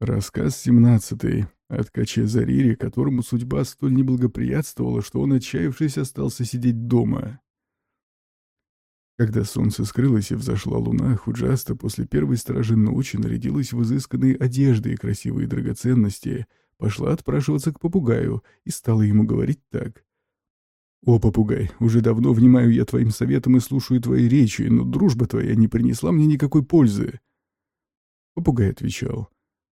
Рассказ семнадцатый. О ткаче Зарире, которому судьба столь неблагоприятствовала, что он, отчаявшись, остался сидеть дома. Когда солнце скрылось и взошла луна, Худжаста после первой стражи ночи нарядилась в изысканные одежды и красивые драгоценности, пошла отпрашиваться к попугаю и стала ему говорить так. «О, попугай, уже давно внимаю я твоим советам и слушаю твои речи, но дружба твоя не принесла мне никакой пользы». Попугай отвечал.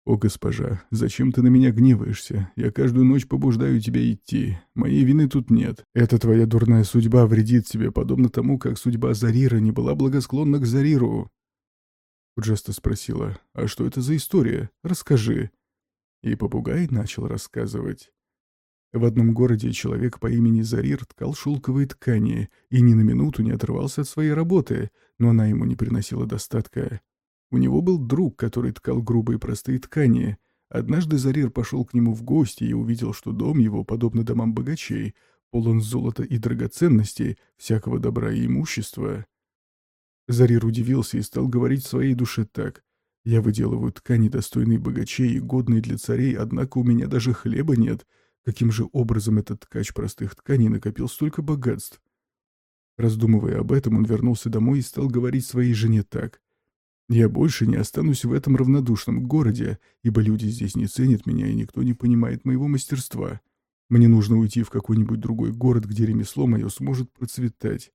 «О, госпожа, зачем ты на меня гневаешься? Я каждую ночь побуждаю тебя идти. Моей вины тут нет. Эта твоя дурная судьба вредит тебе, подобно тому, как судьба Зарира не была благосклонна к Зариру». Джеста спросила, «А что это за история? Расскажи». И попугай начал рассказывать. В одном городе человек по имени Зарир ткал шелковые ткани и ни на минуту не отрывался от своей работы, но она ему не приносила достатка. У него был друг, который ткал грубые простые ткани. Однажды Зарир пошел к нему в гости и увидел, что дом его, подобно домам богачей, полон золота и драгоценностей, всякого добра и имущества. Зарир удивился и стал говорить в своей душе так. «Я выделываю ткани, достойные богачей и годные для царей, однако у меня даже хлеба нет. Каким же образом этот ткач простых тканей накопил столько богатств?» Раздумывая об этом, он вернулся домой и стал говорить своей жене так. Я больше не останусь в этом равнодушном городе, ибо люди здесь не ценят меня, и никто не понимает моего мастерства. Мне нужно уйти в какой-нибудь другой город, где ремесло мое сможет процветать.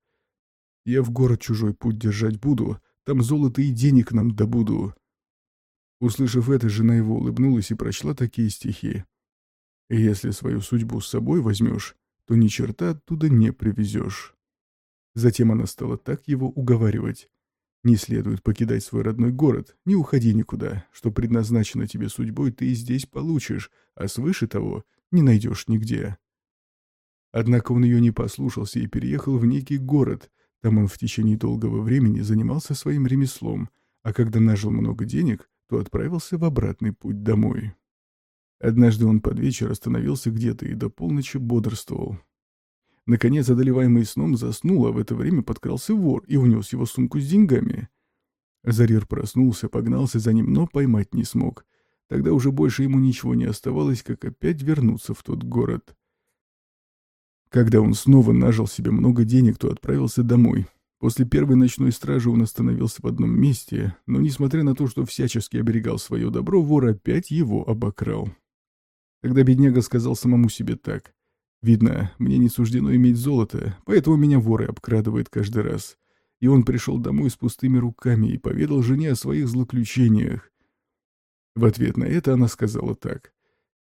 Я в город чужой путь держать буду, там золото и денег нам добуду». Услышав это, жена его улыбнулась и прочла такие стихи. «Если свою судьбу с собой возьмешь, то ни черта оттуда не привезешь». Затем она стала так его уговаривать. Не следует покидать свой родной город, не уходи никуда. Что предназначено тебе судьбой, ты и здесь получишь, а свыше того не найдешь нигде. Однако он ее не послушался и переехал в некий город. Там он в течение долгого времени занимался своим ремеслом, а когда нажил много денег, то отправился в обратный путь домой. Однажды он под вечер остановился где-то и до полночи бодрствовал. Наконец, одолеваемый сном, заснул, а в это время подкрался вор и унес его сумку с деньгами. Зарир проснулся, погнался за ним, но поймать не смог. Тогда уже больше ему ничего не оставалось, как опять вернуться в тот город. Когда он снова нажил себе много денег, то отправился домой. После первой ночной стражи он остановился в одном месте, но, несмотря на то, что всячески оберегал свое добро, вор опять его обокрал. Тогда бедняга сказал самому себе так. Видно, мне не суждено иметь золото, поэтому меня воры обкрадывают каждый раз. И он пришел домой с пустыми руками и поведал жене о своих злоключениях. В ответ на это она сказала так.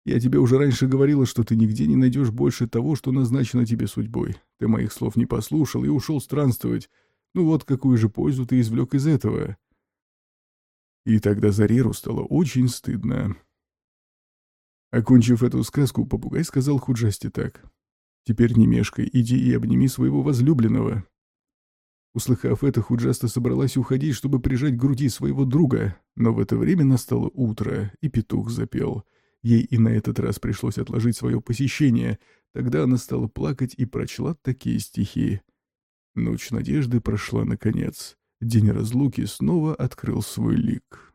«Я тебе уже раньше говорила, что ты нигде не найдешь больше того, что назначено тебе судьбой. Ты моих слов не послушал и ушел странствовать. Ну вот какую же пользу ты извлек из этого?» И тогда Зариру стало очень стыдно. Окончив эту сказку, попугай сказал Худжасти так. «Теперь не мешкай, иди и обними своего возлюбленного». Услыхав это, Худжаста собралась уходить, чтобы прижать к груди своего друга, но в это время настало утро, и петух запел. Ей и на этот раз пришлось отложить свое посещение. Тогда она стала плакать и прочла такие стихи. Ночь надежды прошла наконец. День разлуки снова открыл свой лик.